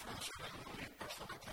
Or best, also, for some coming, like,